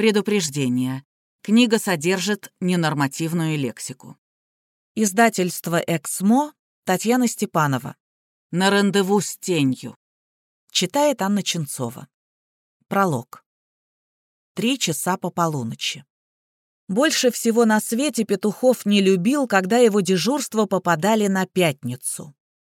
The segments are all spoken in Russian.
Предупреждение. Книга содержит ненормативную лексику. Издательство «Эксмо», Татьяна Степанова. На рандеву с тенью. Читает Анна Ченцова. Пролог. Три часа по полуночи. Больше всего на свете Петухов не любил, когда его дежурства попадали на пятницу.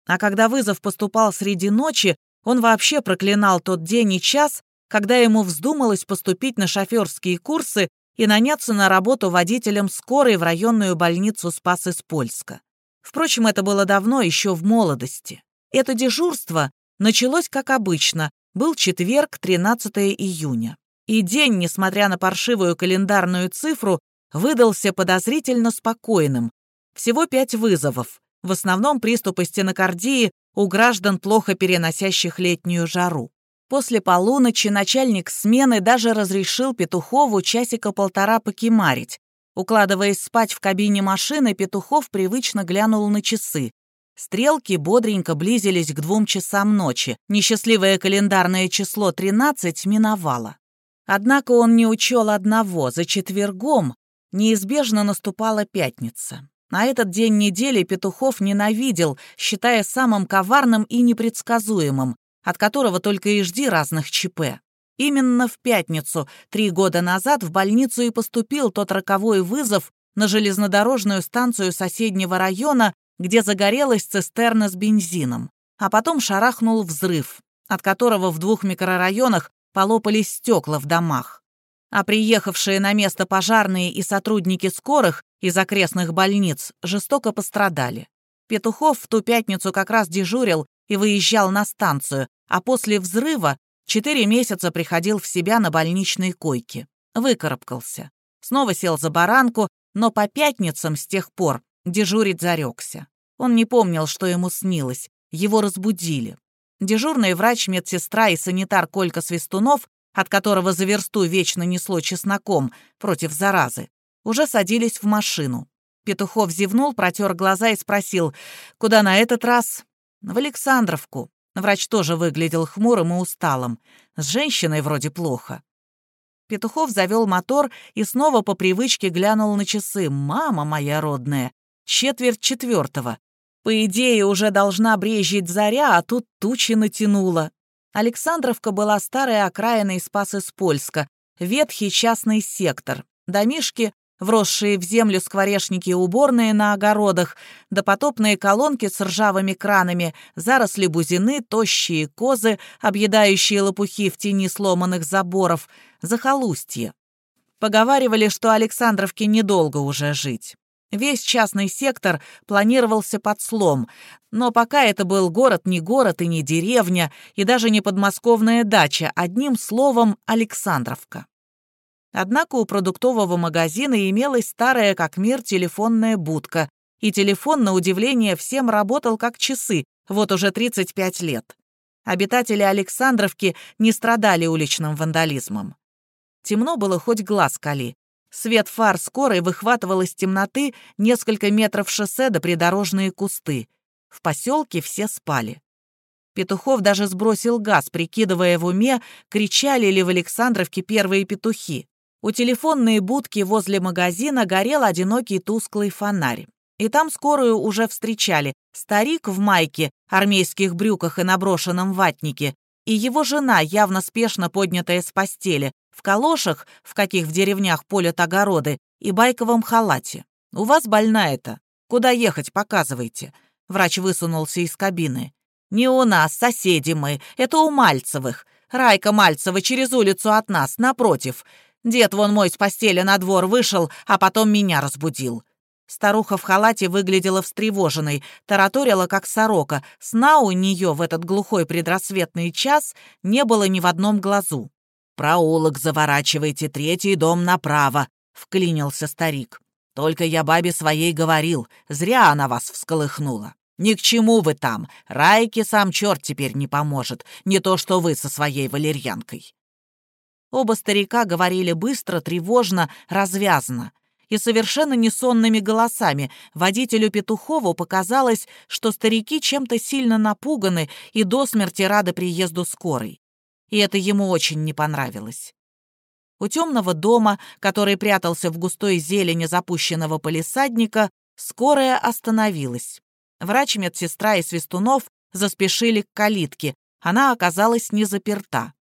А когда вызов поступал среди ночи, он вообще проклинал тот день и час, когда ему вздумалось поступить на шоферские курсы и наняться на работу водителем скорой в районную больницу Спас из Польска. Впрочем, это было давно, еще в молодости. Это дежурство началось как обычно, был четверг, 13 июня. И день, несмотря на паршивую календарную цифру, выдался подозрительно спокойным. Всего пять вызовов, в основном приступы стенокардии у граждан, плохо переносящих летнюю жару. После полуночи начальник смены даже разрешил Петухову часика полтора покемарить. Укладываясь спать в кабине машины, Петухов привычно глянул на часы. Стрелки бодренько близились к двум часам ночи. Несчастливое календарное число 13 миновало. Однако он не учел одного. За четвергом неизбежно наступала пятница. На этот день недели Петухов ненавидел, считая самым коварным и непредсказуемым от которого только и жди разных ЧП. Именно в пятницу, три года назад, в больницу и поступил тот роковой вызов на железнодорожную станцию соседнего района, где загорелась цистерна с бензином. А потом шарахнул взрыв, от которого в двух микрорайонах полопались стекла в домах. А приехавшие на место пожарные и сотрудники скорых из окрестных больниц жестоко пострадали. Петухов в ту пятницу как раз дежурил и выезжал на станцию, а после взрыва четыре месяца приходил в себя на больничной койке. Выкарабкался. Снова сел за баранку, но по пятницам с тех пор дежурить зарекся. Он не помнил, что ему снилось. Его разбудили. Дежурный врач, медсестра и санитар Колька Свистунов, от которого за версту вечно несло чесноком против заразы, уже садились в машину. Петухов зевнул, протер глаза и спросил, куда на этот раз? В Александровку. Врач тоже выглядел хмурым и усталым. С женщиной вроде плохо. Петухов завел мотор и снова по привычке глянул на часы. «Мама моя родная! Четверть четвертого. По идее, уже должна брежить заря, а тут тучи натянула». Александровка была старой окраиной Спас из Польска, ветхий частный сектор. Домишки вросшие в землю скворечники и уборные на огородах, допотопные колонки с ржавыми кранами, заросли бузины, тощие козы, объедающие лопухи в тени сломанных заборов, захолустье. Поговаривали, что Александровке недолго уже жить. Весь частный сектор планировался под слом, но пока это был город не город и не деревня, и даже не подмосковная дача, одним словом Александровка. Однако у продуктового магазина имелась старая как мир телефонная будка, и телефон, на удивление, всем работал как часы, вот уже 35 лет. Обитатели Александровки не страдали уличным вандализмом. Темно было хоть глаз кали. Свет фар скорой выхватывал из темноты несколько метров шоссе до придорожные кусты. В поселке все спали. Петухов даже сбросил газ, прикидывая в уме, кричали ли в Александровке первые петухи. У телефонной будки возле магазина горел одинокий тусклый фонарь. И там скорую уже встречали старик в майке, армейских брюках и наброшенном ватнике, и его жена, явно спешно поднятая с постели, в калошах, в каких в деревнях полят огороды, и байковом халате. «У вас больна это. Куда ехать, показывайте». Врач высунулся из кабины. «Не у нас, соседи мы. Это у Мальцевых. Райка Мальцева через улицу от нас, напротив. Дед вон мой с постели на двор вышел, а потом меня разбудил». Старуха в халате выглядела встревоженной, тараторила как сорока. Сна у нее в этот глухой предрассветный час не было ни в одном глазу. «Проулок заворачивайте, третий дом направо», — вклинился старик. «Только я бабе своей говорил, зря она вас всколыхнула. Ни к чему вы там, Райке сам черт теперь не поможет, не то что вы со своей валерьянкой». Оба старика говорили быстро, тревожно, развязно. И совершенно несонными голосами водителю Петухову показалось, что старики чем-то сильно напуганы и до смерти рады приезду скорой. И это ему очень не понравилось. У темного дома, который прятался в густой зелени запущенного полисадника, скорая остановилась. Врач, медсестра и Свистунов заспешили к калитке. Она оказалась не заперта.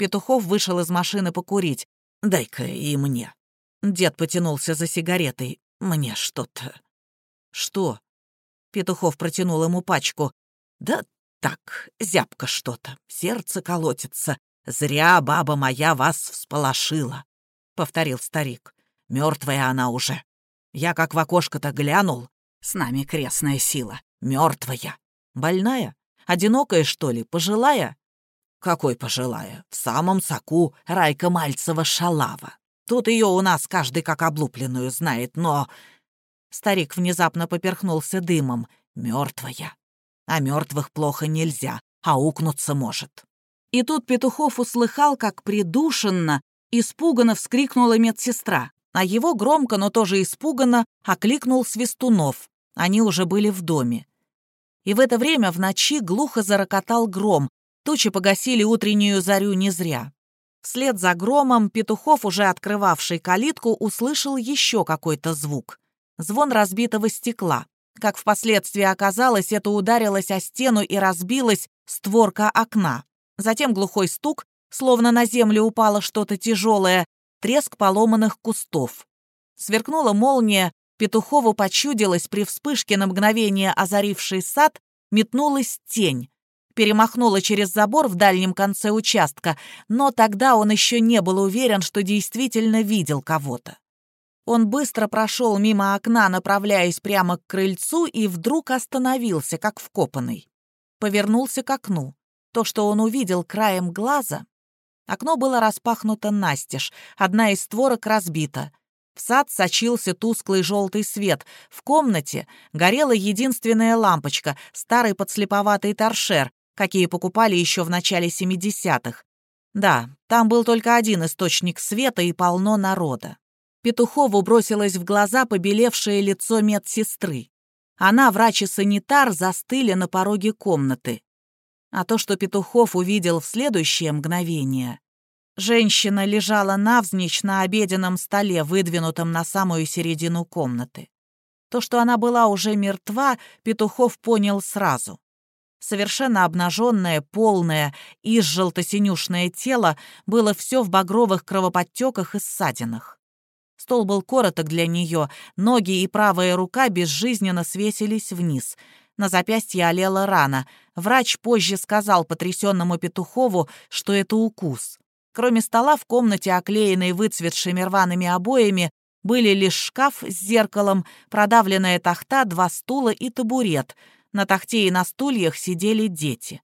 Петухов вышел из машины покурить. «Дай-ка и мне». Дед потянулся за сигаретой. «Мне что-то...» «Что?» Петухов протянул ему пачку. «Да так, зябко что-то, сердце колотится. Зря баба моя вас всполошила», — повторил старик. Мертвая она уже. Я как в окошко-то глянул. С нами крестная сила. Мертвая. Больная? Одинокая, что ли? Пожилая? Какой пожилая? В самом соку Райка Мальцева шалава. Тут ее у нас каждый как облупленную знает, но... Старик внезапно поперхнулся дымом. Мертвая. А мертвых плохо нельзя, а укнуться может. И тут Петухов услыхал, как придушенно, испуганно вскрикнула медсестра, а его громко, но тоже испуганно окликнул Свистунов. Они уже были в доме. И в это время в ночи глухо зарокотал гром, тучи погасили утреннюю зарю не зря. Вслед за громом Петухов, уже открывавший калитку, услышал еще какой-то звук. Звон разбитого стекла. Как впоследствии оказалось, это ударилось о стену и разбилась створка окна. Затем глухой стук, словно на землю упало что-то тяжелое, треск поломанных кустов. Сверкнула молния, Петухову почудилась при вспышке на мгновение озаривший сад, метнулась тень. Перемахнула через забор в дальнем конце участка, но тогда он еще не был уверен, что действительно видел кого-то. Он быстро прошел мимо окна, направляясь прямо к крыльцу, и вдруг остановился, как вкопанный. Повернулся к окну. То, что он увидел краем глаза... Окно было распахнуто настежь, одна из створок разбита. В сад сочился тусклый желтый свет. В комнате горела единственная лампочка, старый подслеповатый торшер, какие покупали еще в начале 70-х. Да, там был только один источник света и полно народа. Петухову бросилось в глаза побелевшее лицо медсестры. Она, врач и санитар, застыли на пороге комнаты. А то, что Петухов увидел в следующее мгновение... Женщина лежала навзничь на обеденном столе, выдвинутом на самую середину комнаты. То, что она была уже мертва, Петухов понял сразу. Совершенно обнаженное, полное и желто-синюшное тело было все в багровых кровоподтеках и ссадинах. Стол был короток для нее, ноги и правая рука безжизненно свесились вниз — на запястье олела рана. Врач позже сказал потрясенному Петухову, что это укус. Кроме стола в комнате, оклеенной выцветшими рваными обоями, были лишь шкаф с зеркалом, продавленная тахта, два стула и табурет. На тахте и на стульях сидели дети.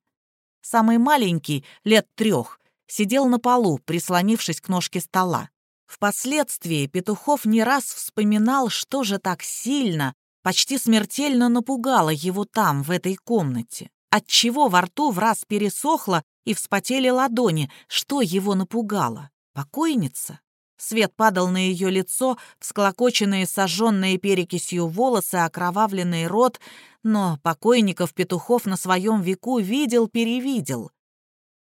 Самый маленький, лет трех, сидел на полу, прислонившись к ножке стола. Впоследствии Петухов не раз вспоминал, что же так сильно, почти смертельно напугало его там, в этой комнате. Отчего во рту в раз пересохло и вспотели ладони, что его напугало? Покойница? Свет падал на ее лицо, всклокоченные сожженные перекисью волосы, окровавленный рот, но покойников Петухов на своем веку видел-перевидел.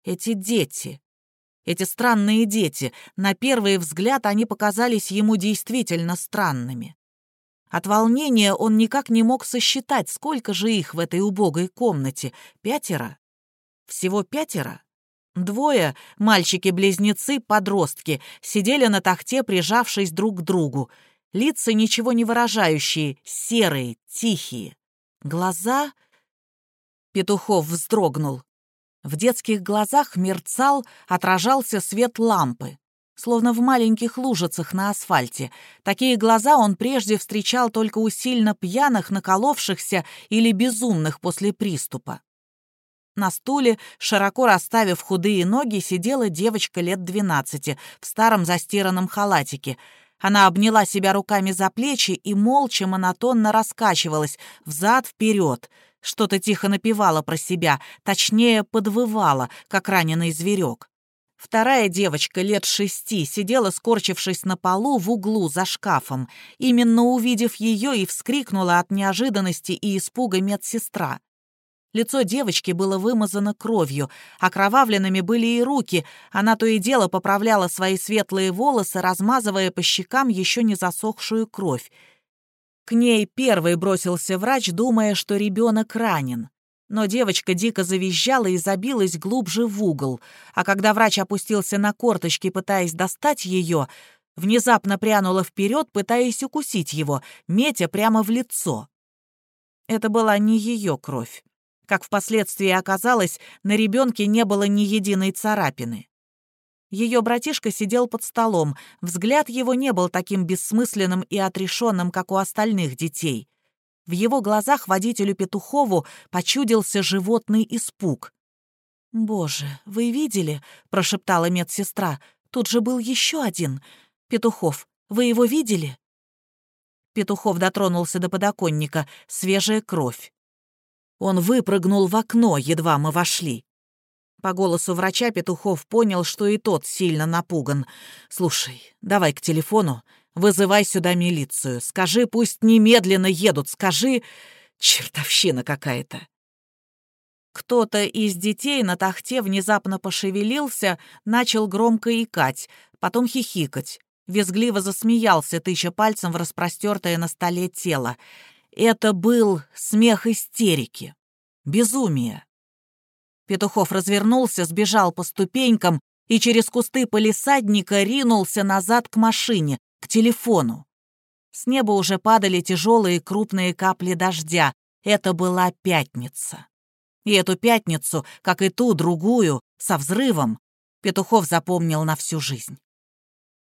Эти дети, эти странные дети, на первый взгляд они показались ему действительно странными. От волнения он никак не мог сосчитать, сколько же их в этой убогой комнате. Пятеро? Всего пятеро? Двое, мальчики-близнецы, подростки, сидели на тахте, прижавшись друг к другу. Лица ничего не выражающие, серые, тихие. Глаза... Петухов вздрогнул. В детских глазах мерцал, отражался свет лампы словно в маленьких лужицах на асфальте. Такие глаза он прежде встречал только у сильно пьяных, наколовшихся или безумных после приступа. На стуле, широко расставив худые ноги, сидела девочка лет двенадцати в старом застиранном халатике. Она обняла себя руками за плечи и молча монотонно раскачивалась взад-вперед, что-то тихо напевала про себя, точнее, подвывала, как раненый зверек. Вторая девочка лет шести сидела, скорчившись на полу в углу за шкафом. Именно увидев ее и вскрикнула от неожиданности и испуга медсестра. Лицо девочки было вымазано кровью, окровавленными были и руки, она то и дело поправляла свои светлые волосы, размазывая по щекам еще не засохшую кровь. К ней первый бросился врач, думая, что ребенок ранен. Но девочка дико завизжала и забилась глубже в угол, а когда врач опустился на корточки, пытаясь достать ее, внезапно прянула вперед, пытаясь укусить его, метя прямо в лицо. Это была не ее кровь. Как впоследствии оказалось, на ребенке не было ни единой царапины. Ее братишка сидел под столом, взгляд его не был таким бессмысленным и отрешенным, как у остальных детей. В его глазах водителю Петухову почудился животный испуг. «Боже, вы видели?» — прошептала медсестра. «Тут же был еще один. Петухов, вы его видели?» Петухов дотронулся до подоконника. Свежая кровь. Он выпрыгнул в окно, едва мы вошли. По голосу врача Петухов понял, что и тот сильно напуган. «Слушай, давай к телефону, вызывай сюда милицию. Скажи, пусть немедленно едут, скажи... Чертовщина какая-то». Кто-то из детей на тахте внезапно пошевелился, начал громко икать, потом хихикать. Визгливо засмеялся, тыча пальцем в распростертое на столе тело. Это был смех истерики. Безумие. Петухов развернулся, сбежал по ступенькам и через кусты полисадника ринулся назад к машине, к телефону. С неба уже падали тяжелые крупные капли дождя. Это была пятница. И эту пятницу, как и ту другую, со взрывом, Петухов запомнил на всю жизнь.